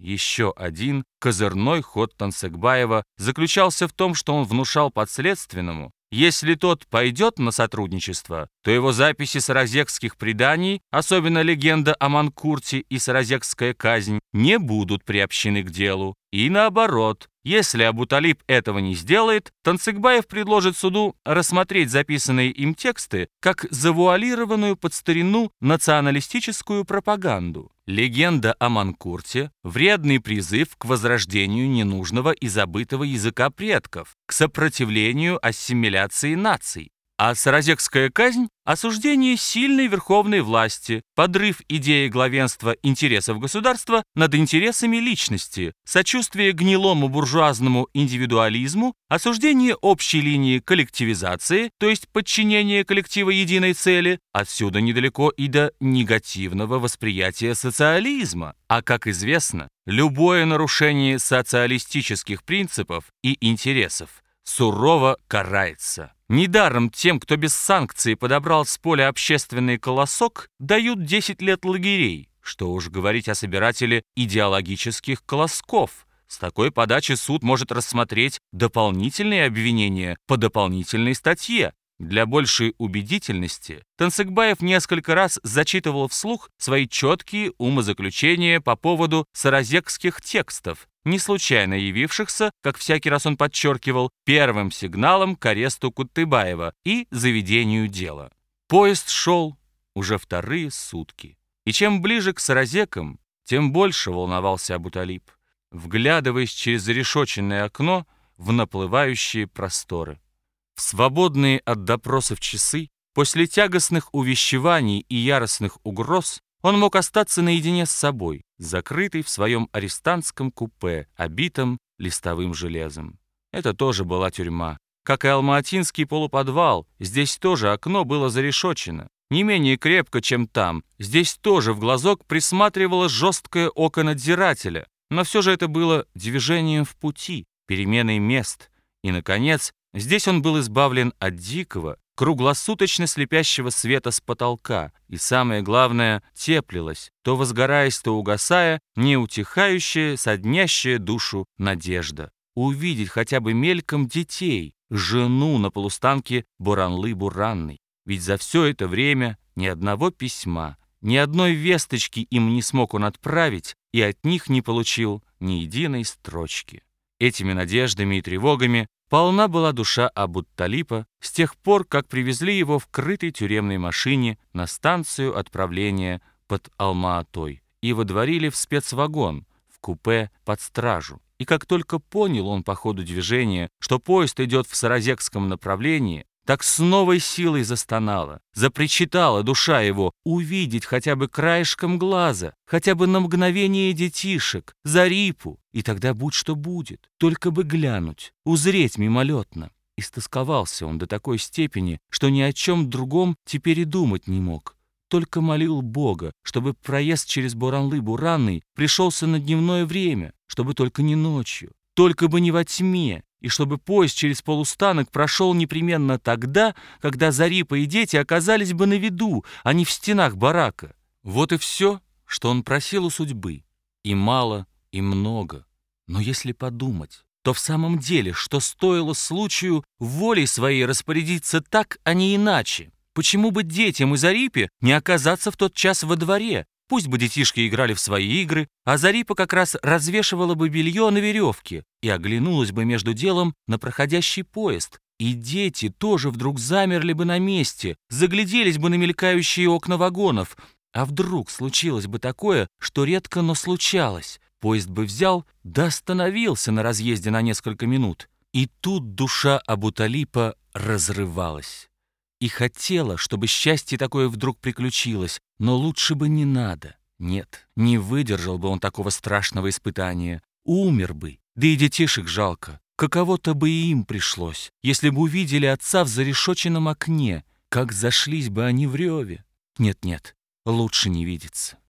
Еще один козырной ход Тансекбаева заключался в том, что он внушал подследственному, если тот пойдет на сотрудничество, то его записи саразекских преданий, особенно легенда о Манкурте и саразекская казнь, не будут приобщены к делу. И наоборот, если Абуталиб этого не сделает, Танцыгбаев предложит суду рассмотреть записанные им тексты как завуалированную под старину националистическую пропаганду. Легенда о Манкурте – вредный призыв к возрождению ненужного и забытого языка предков, к сопротивлению ассимиляции наций. А саразекская казнь – осуждение сильной верховной власти, подрыв идеи главенства интересов государства над интересами личности, сочувствие гнилому буржуазному индивидуализму, осуждение общей линии коллективизации, то есть подчинение коллектива единой цели, отсюда недалеко и до негативного восприятия социализма. А как известно, любое нарушение социалистических принципов и интересов сурово карается. Недаром тем, кто без санкций подобрал с поля общественный колосок, дают 10 лет лагерей. Что уж говорить о собирателе идеологических колосков. С такой подачи суд может рассмотреть дополнительные обвинения по дополнительной статье, для большей убедительности Тансыгбаев несколько раз зачитывал вслух свои четкие умозаключения по поводу саразекских текстов, не случайно явившихся, как всякий раз он подчеркивал, первым сигналом к аресту Кутыбаева и заведению дела. Поезд шел уже вторые сутки. И чем ближе к саразекам, тем больше волновался Абуталиб, вглядываясь через зарешоченное окно в наплывающие просторы. В свободные от допросов часы, после тягостных увещеваний и яростных угроз, он мог остаться наедине с собой, закрытый в своем арестантском купе, обитом листовым железом. Это тоже была тюрьма. Как и алматинский полуподвал, здесь тоже окно было зарешочено. Не менее крепко, чем там. Здесь тоже в глазок присматривало жесткое око надзирателя. Но все же это было движением в пути, переменой мест. И, наконец, Здесь он был избавлен от дикого, круглосуточно слепящего света с потолка, и самое главное, теплилась, то возгораясь, то угасая, неутихающая, соднящая душу надежда. Увидеть хотя бы мельком детей, жену на полустанке Буранлы-Буранной. Ведь за все это время ни одного письма, ни одной весточки им не смог он отправить и от них не получил ни единой строчки. Этими надеждами и тревогами Полна была душа Абут-Талипа с тех пор, как привезли его в крытой тюремной машине на станцию отправления под Алма-Атой и водворили в спецвагон, в купе под стражу. И как только понял он по ходу движения, что поезд идет в Саразекском направлении, так с новой силой застонала, запричитала душа его увидеть хотя бы краешком глаза, хотя бы на мгновение детишек, Зарипу, и тогда будь что будет, только бы глянуть, узреть мимолетно. Истосковался он до такой степени, что ни о чем другом теперь и думать не мог. Только молил Бога, чтобы проезд через Буранлы-Буранный пришелся на дневное время, чтобы только не ночью, только бы не во тьме, и чтобы поезд через полустанок прошел непременно тогда, когда Зарипа и дети оказались бы на виду, а не в стенах барака. Вот и все, что он просил у судьбы. И мало, и много. Но если подумать, то в самом деле, что стоило случаю волей своей распорядиться так, а не иначе? Почему бы детям и Зарипе не оказаться в тот час во дворе, Пусть бы детишки играли в свои игры, а Зарипа как раз развешивала бы белье на веревке и оглянулась бы между делом на проходящий поезд. И дети тоже вдруг замерли бы на месте, загляделись бы на мелькающие окна вагонов. А вдруг случилось бы такое, что редко, но случалось. Поезд бы взял, да остановился на разъезде на несколько минут. И тут душа Абуталипа разрывалась и хотела, чтобы счастье такое вдруг приключилось, но лучше бы не надо. Нет, не выдержал бы он такого страшного испытания. Умер бы, да и детишек жалко. Каково-то бы и им пришлось, если бы увидели отца в зарешоченном окне, как зашлись бы они в реве. Нет-нет, лучше не видеться.